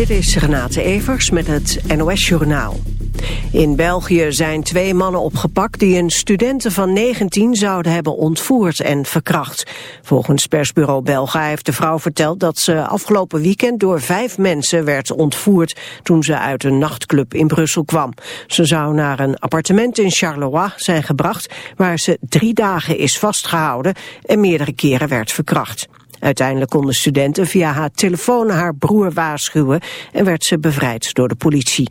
Dit is Renate Evers met het NOS Journaal. In België zijn twee mannen opgepakt die een studenten van 19 zouden hebben ontvoerd en verkracht. Volgens persbureau Belga heeft de vrouw verteld dat ze afgelopen weekend door vijf mensen werd ontvoerd toen ze uit een nachtclub in Brussel kwam. Ze zou naar een appartement in Charleroi zijn gebracht waar ze drie dagen is vastgehouden en meerdere keren werd verkracht. Uiteindelijk konden studenten via haar telefoon haar broer waarschuwen en werd ze bevrijd door de politie.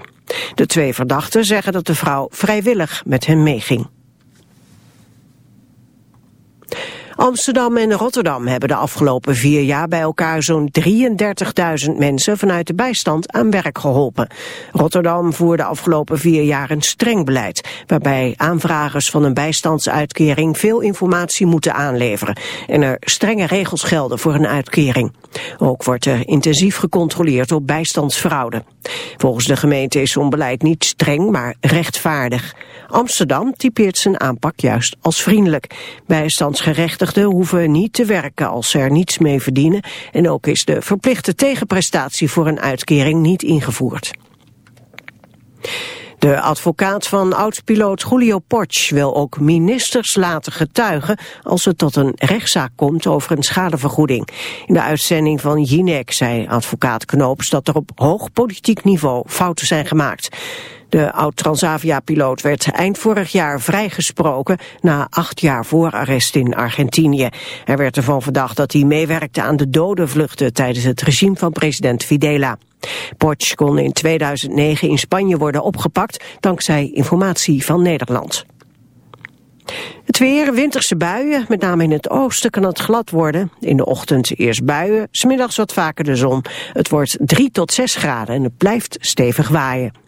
De twee verdachten zeggen dat de vrouw vrijwillig met hen meeging. Amsterdam en Rotterdam hebben de afgelopen vier jaar bij elkaar zo'n 33.000 mensen vanuit de bijstand aan werk geholpen. Rotterdam voerde afgelopen vier jaar een streng beleid, waarbij aanvragers van een bijstandsuitkering veel informatie moeten aanleveren en er strenge regels gelden voor een uitkering. Ook wordt er intensief gecontroleerd op bijstandsfraude. Volgens de gemeente is zo'n beleid niet streng, maar rechtvaardig. Amsterdam typeert zijn aanpak juist als vriendelijk. Bijstandsgerechtigden hoeven niet te werken als ze er niets mee verdienen. En ook is de verplichte tegenprestatie voor een uitkering niet ingevoerd. De advocaat van oud-piloot Julio Porch wil ook ministers laten getuigen als het tot een rechtszaak komt over een schadevergoeding. In de uitzending van Jinek zei advocaat Knoops dat er op hoog politiek niveau fouten zijn gemaakt. De oud-Transavia-piloot werd eind vorig jaar vrijgesproken na acht jaar voorarrest in Argentinië. Hij werd ervan verdacht dat hij meewerkte aan de dodenvluchten tijdens het regime van president Videla. Porch kon in 2009 in Spanje worden opgepakt dankzij informatie van Nederland. Het weer, winterse buien, met name in het oosten kan het glad worden. In de ochtend eerst buien, smiddags wat vaker de zon. Het wordt 3 tot 6 graden en het blijft stevig waaien.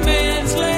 man's land.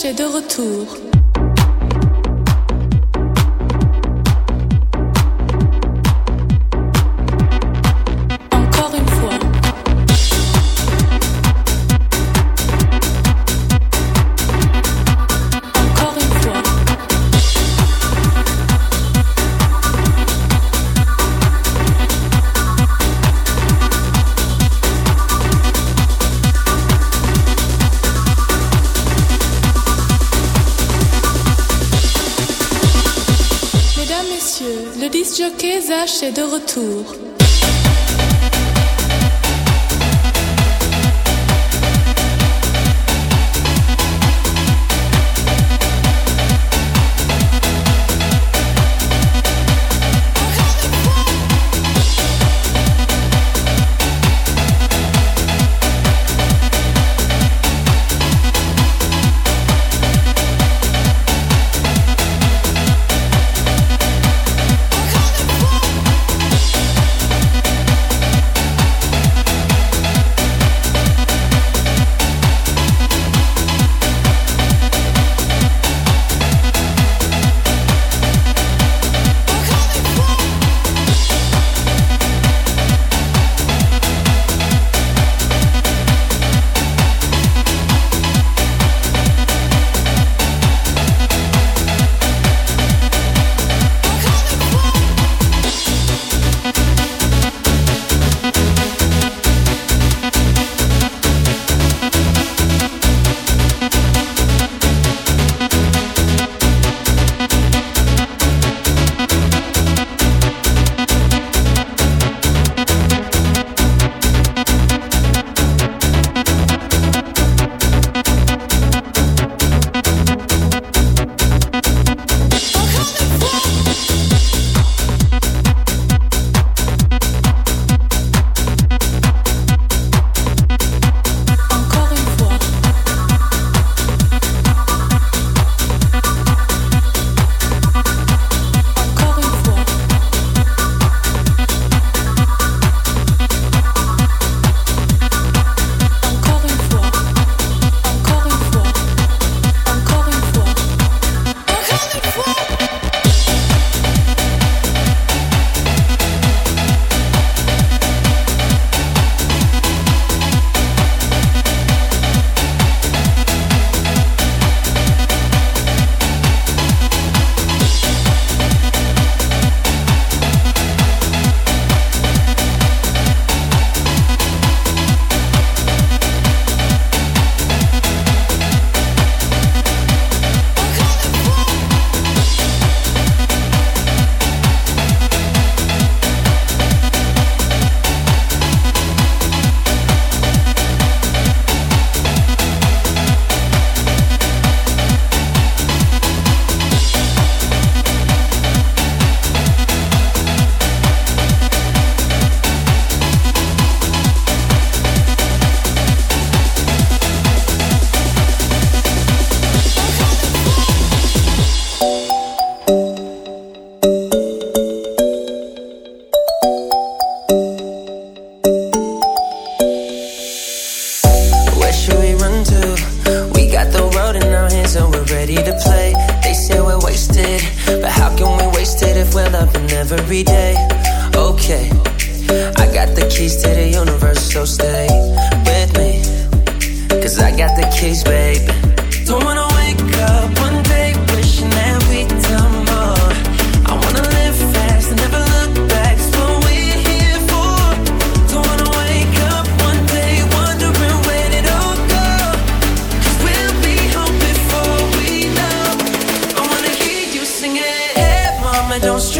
chercher de. Disjockey H est de retour. don't stray.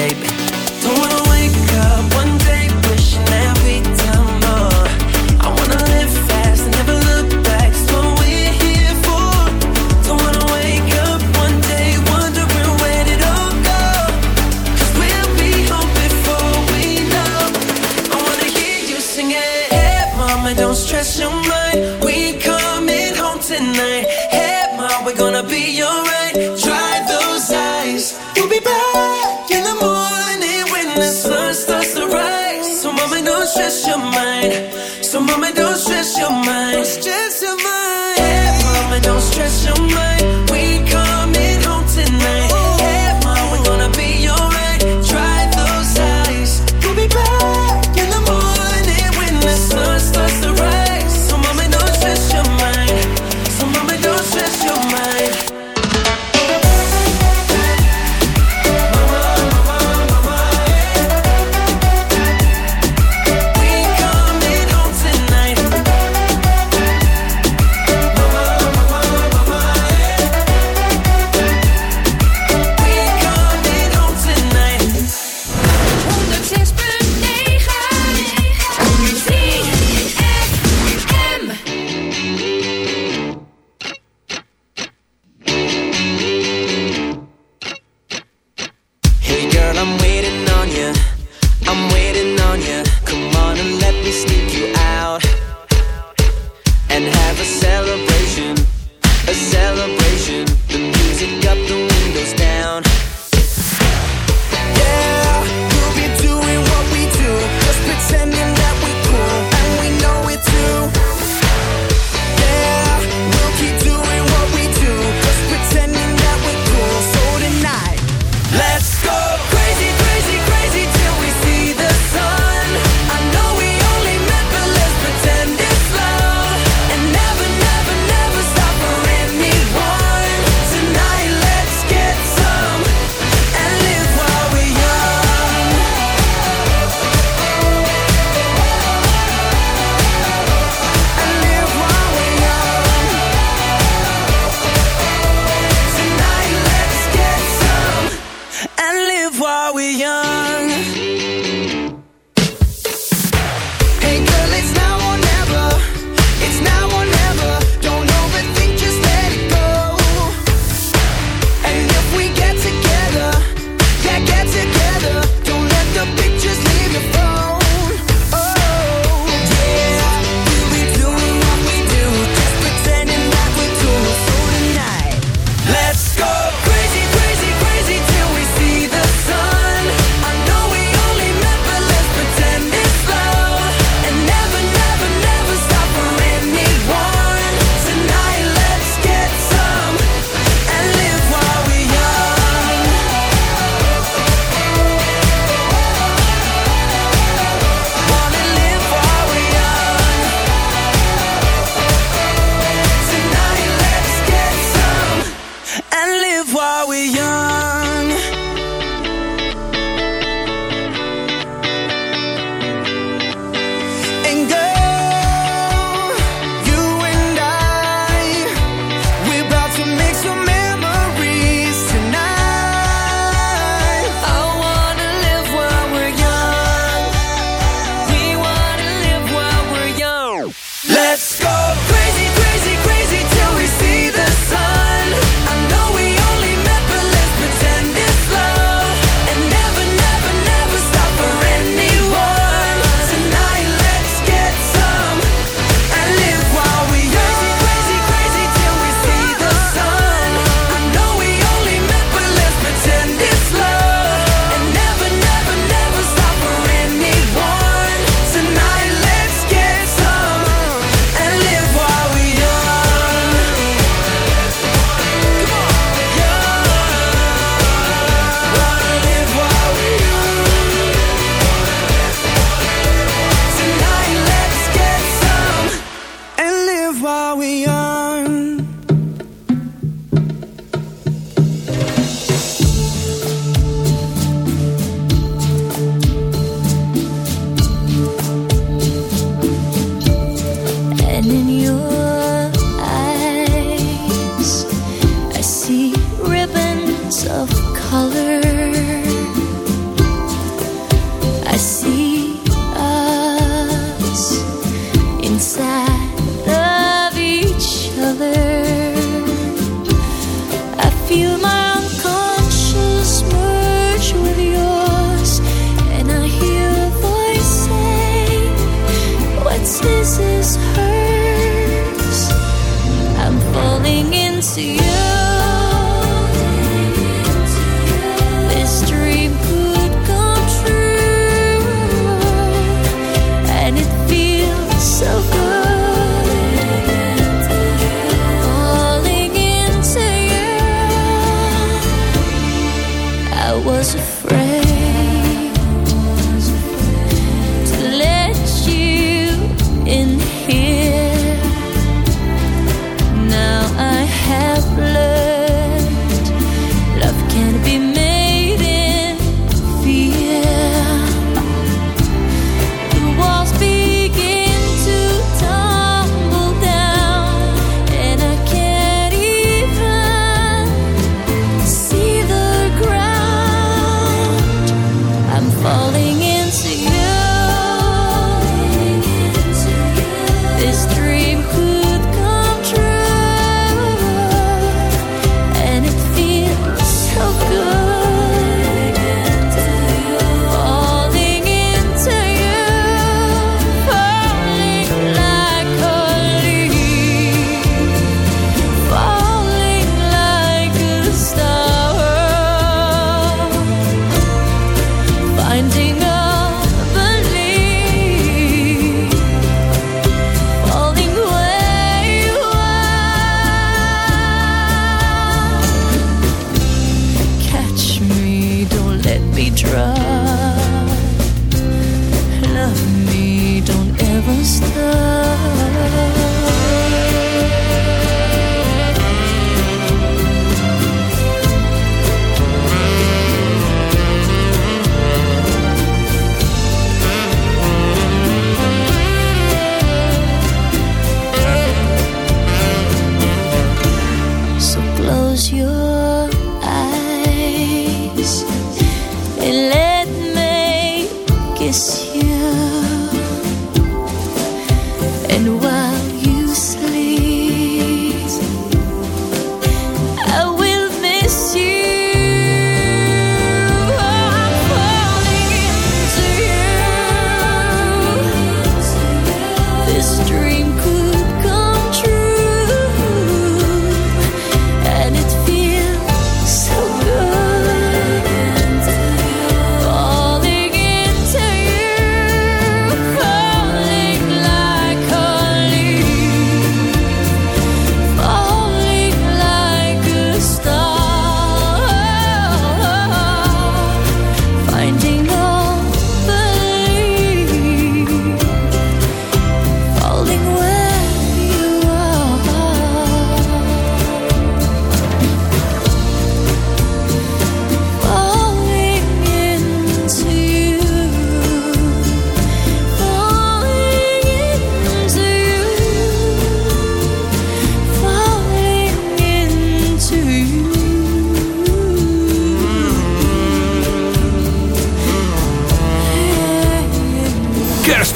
me.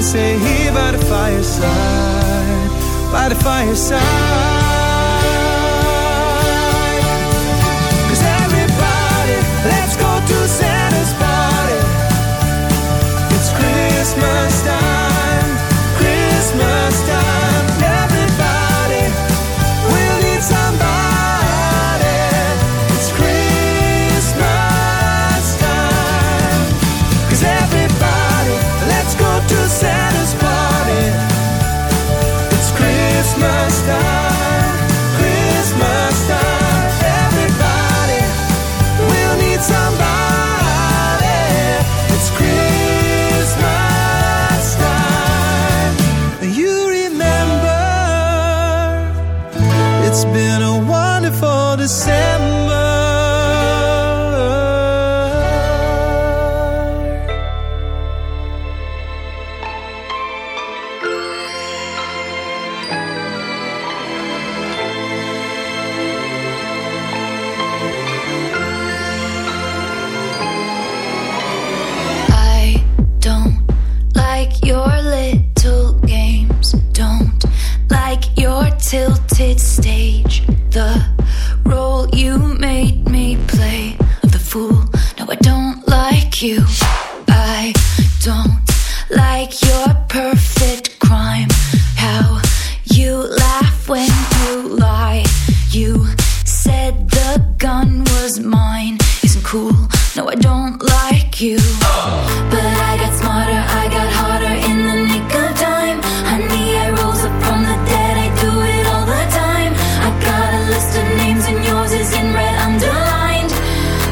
gonna stay here by the fireside, by the fireside.